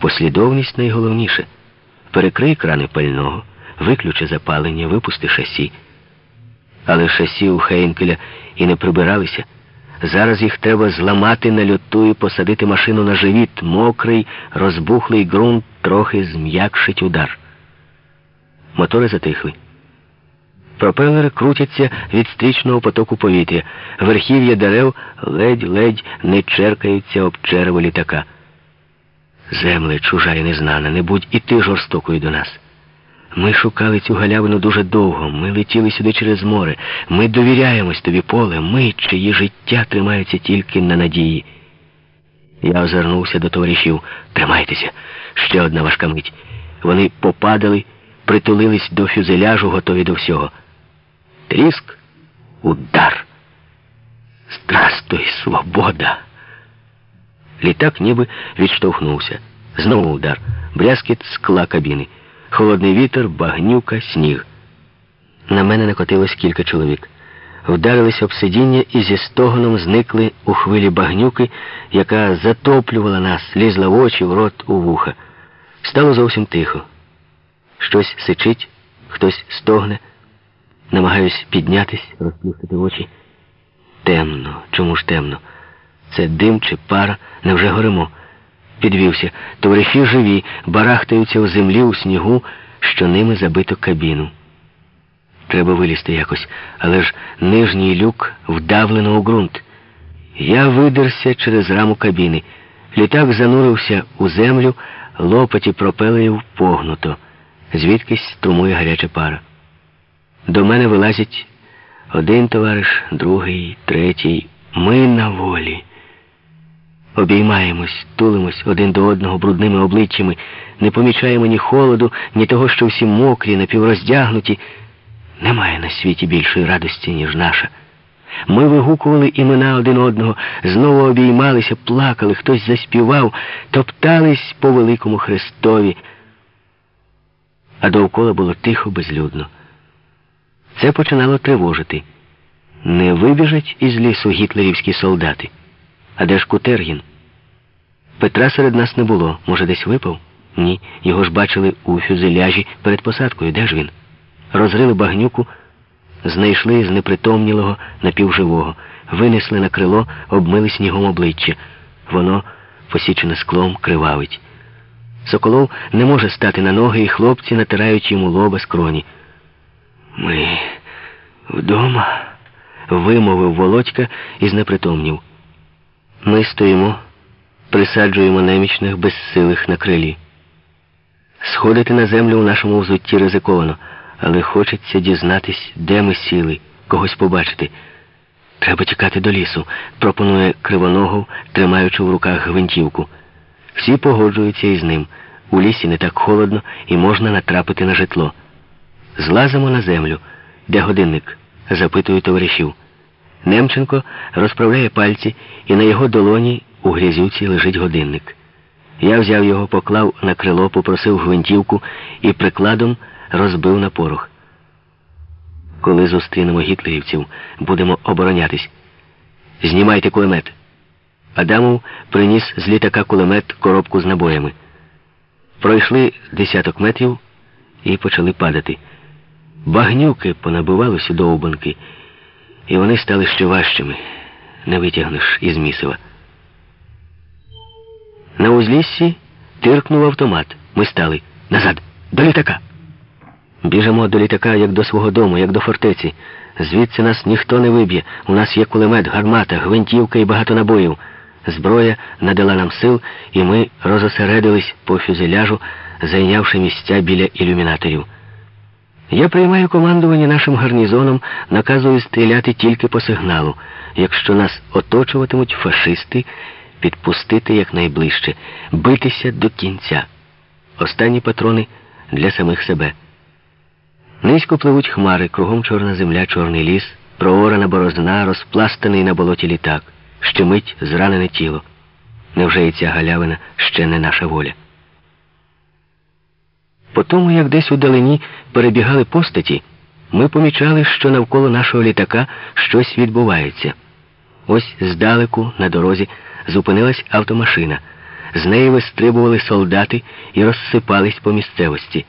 Послідовність найголовніше. Перекрий крани пального, виключи запалення, випусти шасі. Але шасі у Хейнкеля і не прибиралися. Зараз їх треба зламати на льоту і посадити машину на живіт. Мокрий, розбухлий ґрунт трохи зм'якшить удар. Мотори затихли. Пропелери крутяться від стрічного потоку повітря. Верхів'я дерев ледь-ледь не черкаються об черево літака. Земле, чужа і незнана, не будь і ти жорстокою до нас. Ми шукали цю галявину дуже довго, ми летіли сюди через море. Ми довіряємось тобі, поле, ми, чиї життя тримаються тільки на надії. Я озирнувся до товаришів. Тримайтеся. Ще одна важка мить. Вони попадали, притулились до фюзеляжу, готові до всього. Тріск, удар. Здрастуй, свобода. Літак ніби відштовхнувся. Знову удар. Брязкіт скла кабіни. Холодний вітер, багнюка, сніг. На мене накотилось кілька чоловік. Вдарились об сидіння і зі стогоном зникли у хвилі багнюки, яка затоплювала нас, лізла в очі, в рот, у вуха. Стало зовсім тихо. Щось сичить, хтось стогне. Намагаюсь піднятись, розплющити очі. Темно. Чому ж темно? Це дим чи пара, невже горимо? Підвівся. Товариші живі, барахтаються у землі у снігу, що ними забито кабіну. Треба вилізти якось, але ж нижній люк вдавлено у ґрунт. Я видерся через раму кабіни. Літак занурився у землю, лопаті пропелеїв погнуто. Звідкись струмує гаряча пара. До мене вилазять один товариш, другий, третій. Ми на волі. Обіймаємось, тулимось один до одного брудними обличчями, не помічаємо ні холоду, ні того, що всі мокрі, напівроздягнуті. Немає на світі більшої радості, ніж наша. Ми вигукували імена один одного, знову обіймалися, плакали, хтось заспівав, топтались по великому Христові. А довкола було тихо, безлюдно. Це починало тривожити. Не вибіжать із лісу гітлерівські солдати. А де ж Кутергін? Петра серед нас не було. Може, десь випав? Ні. Його ж бачили у фюзеляжі перед посадкою. Де ж він? Розрили багнюку, знайшли з непритомнілого напівживого, винесли на крило, обмили снігом обличчя. Воно, посічене склом, кривавить. Соколов не може стати на ноги, і хлопці натирають йому лоба скроні. Ми вдома, вимовив Володька і знепритомнів. Ми стоїмо, присаджуємо немічних безсилих на крилі. Сходити на землю у нашому взутті ризиковано, але хочеться дізнатись, де ми сіли, когось побачити. Треба тікати до лісу, пропонує Кривоногов, тримаючи в руках гвинтівку. Всі погоджуються із ним. У лісі не так холодно і можна натрапити на житло. Злазимо на землю. Де годинник? запитую товаришів. Немченко розправляє пальці, і на його долоні у грязюці лежить годинник. Я взяв його, поклав на крило, попросив гвинтівку і прикладом розбив на порох. Коли зустрінемо гітлерівців, будемо оборонятись. Знімайте кулемет. Адамов приніс з літака кулемет коробку з набоями. Пройшли десяток метрів і почали падати. Багнюки понабивалися довбанки, і вони стали ще важчими. Не витягнеш із місива. На узліссі тиркнув автомат. Ми стали. Назад, до літака. Біжимо до літака, як до свого дому, як до фортеці. Звідси нас ніхто не виб'є. У нас є кулемет, гармата, гвинтівка і багато набоїв. Зброя надала нам сил, і ми розосередились по фюзеляжу, зайнявши місця біля ілюмінаторів. Я приймаю командування нашим гарнізоном, наказую стріляти тільки по сигналу. Якщо нас оточуватимуть фашисти, підпустити якнайближче, битися до кінця. Останні патрони для самих себе. Низько пливуть хмари, кругом чорна земля, чорний ліс, проорана борозна, розпластаний на болоті літак, щемить зранене тіло. Невже і ця галявина ще не наша воля? По тому, як десь у далині перебігали постаті, ми помічали, що навколо нашого літака щось відбувається. Ось здалеку, на дорозі, зупинилась автомашина. З неї вистрибували солдати і розсипались по місцевості.